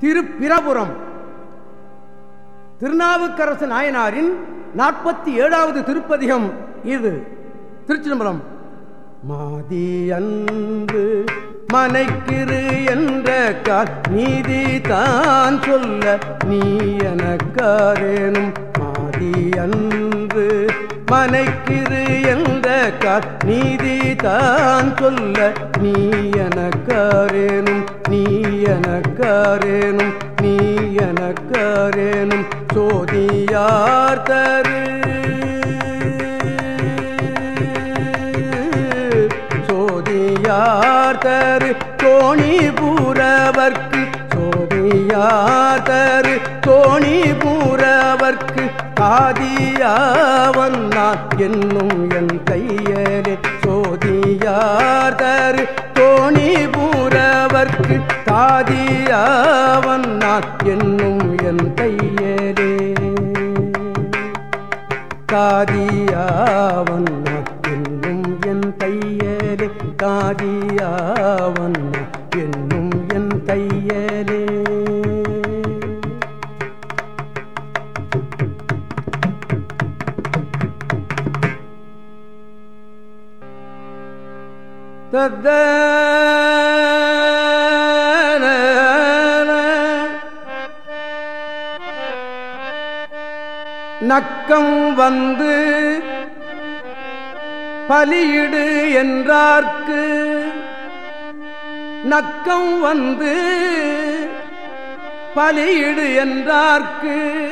திருப்பிரபுரம் திருநாவுக்கரசு நாயனாரின் நாற்பத்தி ஏழாவது திருப்பதிகம் இது. திருச்சிதம்பரம். மாதி அன்பு மனைக்கிரு என்ற கால் நீதி தான் சொல்ல நீ எனக்காரேனும் மாதி அன்பு மனைக்கிரு எந்த கால் நீதி தான் சொல்ல நீ எனக்காரேனும் நீ எனக்காரேனும் நீ எனக்காரேனும் சோதியார் தரு? சோதியார் தரு? தோணிபூரவர்க்கு சோதியார் தரு? தோணி பூரவர்க்கு நான் என்னும் என் கையலே சோதியார் தரு. தோணி பூரவர்க்கு காதியாவன் நான் என்னும் என் கையலே. காதியாவன் என்னும் என் கையலே. காதியாவன் என்னும் நக்கம் வந்து பலியிடு என்றார்க்கு. நக்கம் வந்து பலியிடு என்றார்க்கு.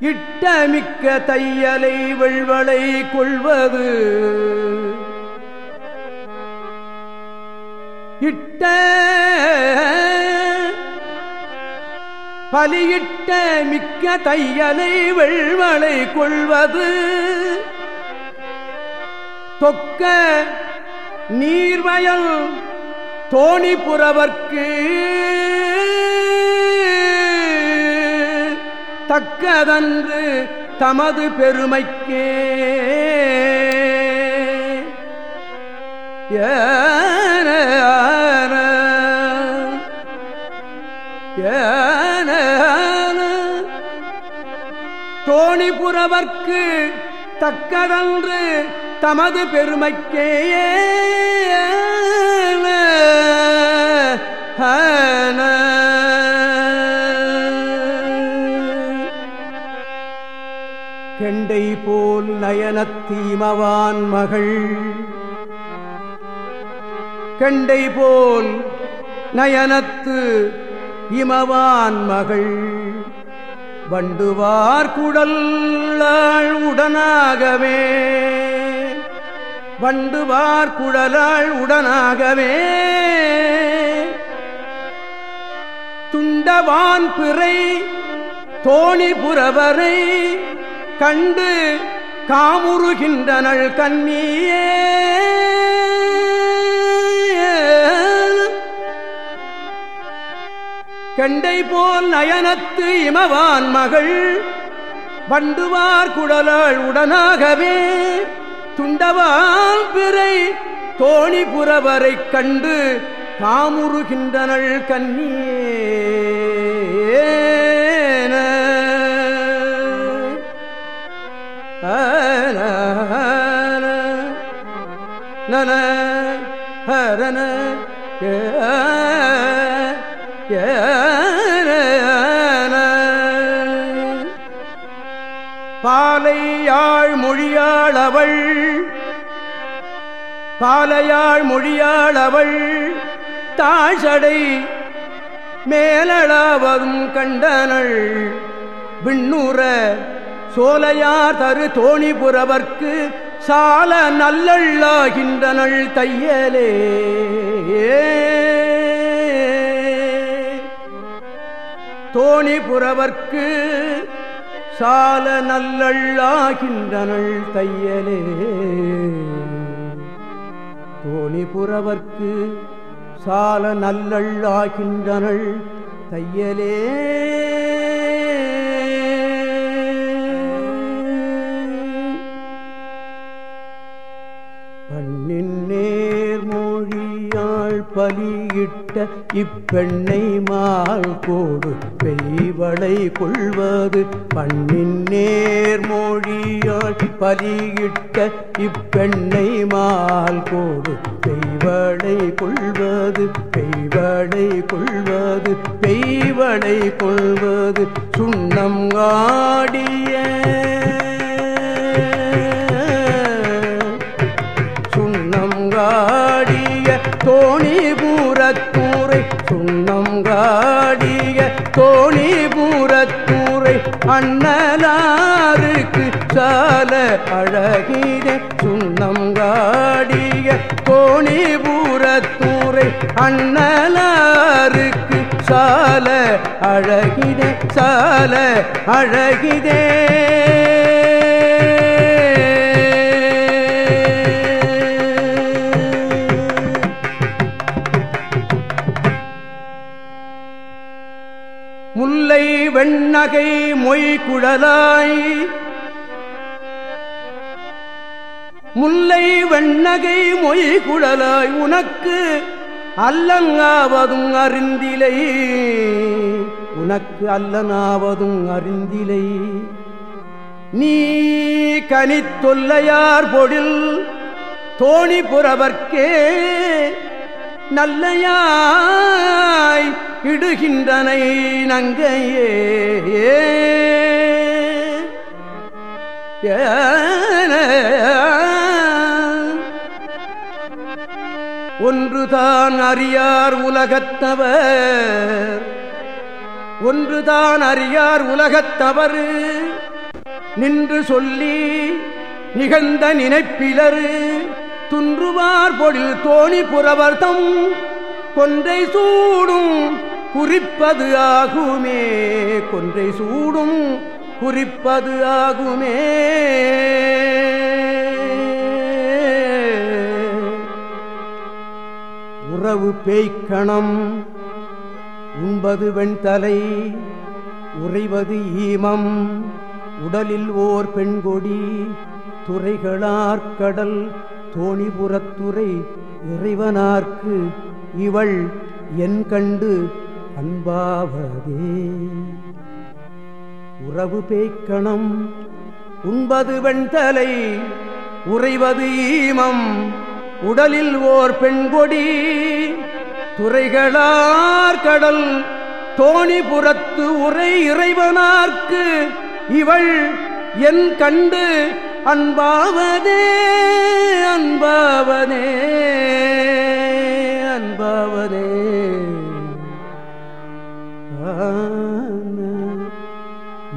இட்டமிக்க தையலை வெள்வளை கொள்வது. இட்ட பலியிட்ட மிக்க தையலை வெள்வளை கொள்வது. தொக்க நீர்வயல் தோணிபுறவர்க்கு தக்கதன்று தமது பெருமைக்கே. ஏ தோணிபுறவர்க்கு தக்கதன்று தமது பெருமைக்கே கெண்டை போல் நயனத்தீமவான் மகள். கெண்டை போல் நயனத்து இமவான் மகள். வண்டுவார் குடல் உடனாகவே. வண்டுவார் குடலாள் உடனாகவே. துண்டவான் பிறை தோணிபுரவரை கண்டு காமுறுகின்றனள் கண்ணியே கெண்டை போல் நயனத்து இமவான் மகள் வண்டுவார் குடலாள் உடனாகவே துண்டவால் பிறை தோணிபுறவரை கண்டு காமுறுகின்றனள் கண்ணீன நன ஹரன பாலையாழ் மொழியாள் அவள். பாலையாழ் மொழியாள் அவள். தாழ்சடை மேலளாவதும் கண்டனள். விண்ணுற சோலையார் தரு தோணிபுறவர்க்கு சால நல்லள்ளாகின்றனள் தையலே. தோணிபுறவர்க்கு சால நல்லள்ளாகின்றனள் தையலே. தோணிபுறவர்க்கு சால நல்லள்ளாகின்றனள் தையலே. பலியிட்ட இப்பெண்ணை மால் கோடு பெய்வளை கொள்வது பண்ணின் நேர்மொழியால் பலியிட்ட இப்பெண்ணை மால் கோடு பெய்வளை கொள்வது பெய்வளை கொள்வது பெய்வளை கொள்வது சுண்ணம் ஆடிய பாடிய கோணிபுரத்தூரை அண்ணலாருக்கு சால அழகினே சுண்ணங்காடிய கோணிபுரத்தூரை அண்ணலாருக்கு சால அழகினே சால அழகிதே. முல்லை வெண்ணகை மொய்குழலாய் முல்லை வெண்ணகை மொய்குழலாய் உனக்கு அல்லங்காவதும் அறிந்திலை. உனக்கு அல்லனாவதும் அறிந்திலை. நீ கனித்தொல்லையார் பொழில் தோணி புறவர்க்கே நல்லையாய். இடுகின்றனை நங்கையே. ஒன்றுதான் அறியார் உலகத்தவர். ஒன்றுதான் அறியார் உலகத்தவரு. நின்று சொல்லி நிகழ்ந்த நினைப்பிலரு. துன்றுவார் பொழில் தோணி புறவர்தம். கொன்றை சூடும் குறிப்பது ஆகுமே கொன்றை சூடும் குறிப்பது ஆகுமே. உறவு பேய்க்கணம் உண்பது வெண்தலை உறைவது ஈமம். உடலில் ஓர் பெண்கொடி துறைகளார்கடல் தோணிபுறத்துறை இறைவனார்க்கு இவள் என் கண்டு அன்பாவதே. உறவு பேய்க்கணம் உண்பது வெண்தலை உறைவது ஈமம். உடலில் ஓர் பெண்கொடி துறைகளார் கடல் தோணிபுரத்து உரை இறைவனார்க்கு இவள் என் கண்டு அன்பாவதே அன்பாவதே அன்பாவதே.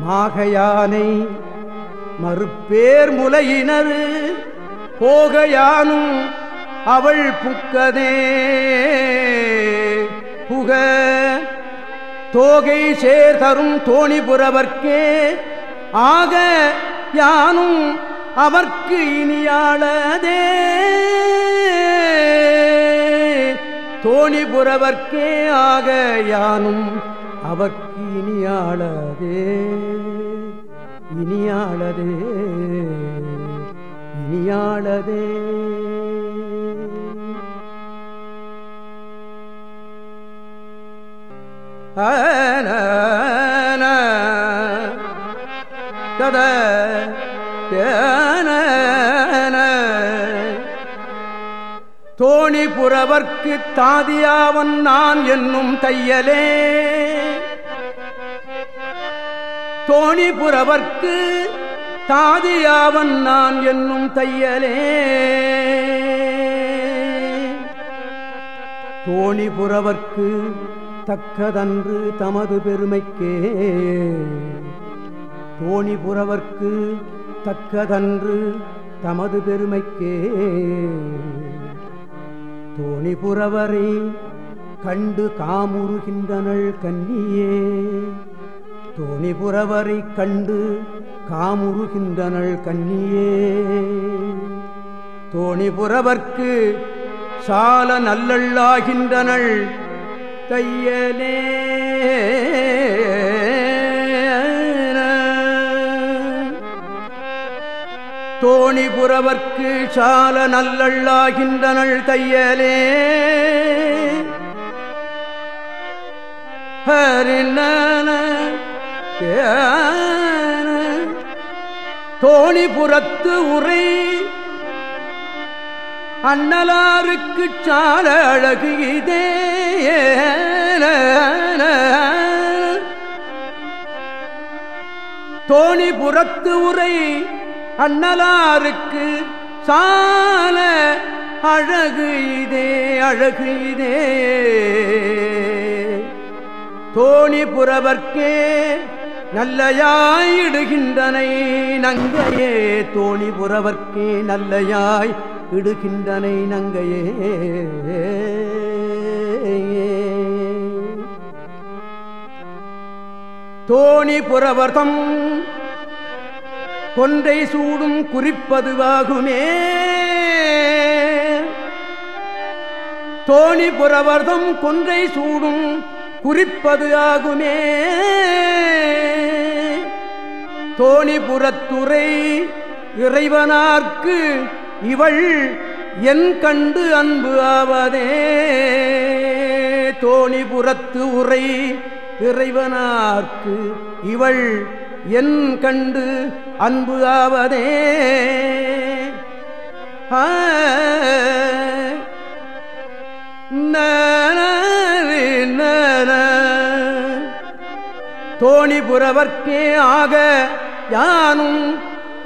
மாகையானை மறுப்பேர் முலையினர் போகையானும் அவள் புக்கதே. புக தோகை சேர் தரும் தோணிபுறவர்க்கே ஆக யானும் அவர்க்கு இனியாளதே. தோணிபுறவர்க்கே ஆக யானும் அவர்க்கு இனியாளதே இனியாளதே. இனியாளதே கத தோணி புறவர்க்கு தாதியாவன் நான் என்னும் தையலே. தோணிபுறவர்க்கு தாதியாவன் நான் என்னும் தையலே. தோணிபுறவர்க்கு தக்கதன்று தமது பெருமைக்கே. தோணிபுறவர்க்கு தக்கதன்று தமது பெருமைக்கே. தோணிபுறவரை கண்டு காமுறுகின்றனள் கன்னியே. தோணிபுறவரை கண்டு காமுறுகின்றனள் கண்ணியே. தோணிபுறவர்க்கு சால நல்லள்ளாகின்றனள் தையலே. தோணிபுறவர்க்கு சால நல்லள்ளாகின்றனள் தையலே. ஹரிணன தோணிபுரத்து உரை அண்ணலாருக்கு சால அழகு இதே தோணிபுரத்து உரை அண்ணலாருக்கு சால அழகு இதே அழகு இதே. தோணிபுரவர்க்கே நல்லையாயிடுகின்றனை நங்கையே தோணி புறவர்க்கே நல்லையாய் இடுகின்றனை நங்கையே. தோணி புறவர்தம் கொன்றை சூடும் குறிப்பதுவாகுமே. தோணி புறவர்தம் கொன்றை சூடும் குறிப்பது ஆகுமே. தோணிபுரத்துறை இறைவனார்க்கு இவள் என் கண்டு அன்பு ஆவதே. தோணிபுரத்து உரை இறைவனார்க்கு இவள் என் கண்டு அன்பு ஆவதே. தோணிபுரவர்க்கே ஆக யானும்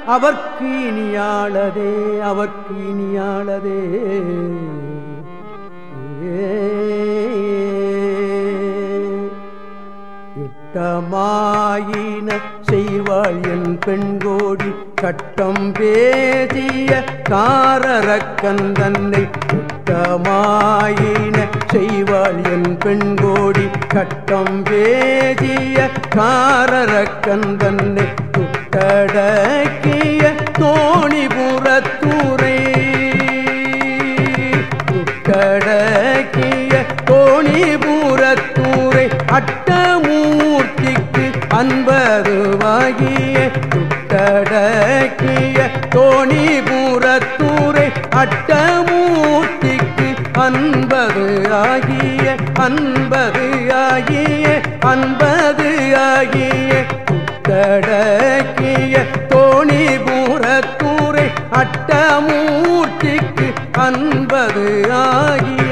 அவர்க்கு இனியாளதே அவர்க்கு இனியாளதே. இட்டமாயின செய்வாள் என் பெண்கோடி கட்டம் பேசிய காரரக்கன் தன்னை இட்டமாயின செய்வாள் என் பெண்கோடி கட்டம் பேதிய காரரக்கன் தன்னை கடக்கிய தோணிபுரத்துறை கடக்கிய தோணிபுரத்துறை அட்டமூர்த்திக்கு அன்பருவாகிய கடக்கிய தோணிபுரத்துறை அட்டமூர்த்திக்கு அன்பது ஆகிய அன்பது ஆகிய அன்பது ஆகிய துட்டடக்கிய தோணிபுரத்தூரை அட்டமூர்த்திக்கு அன்பது ஆகிய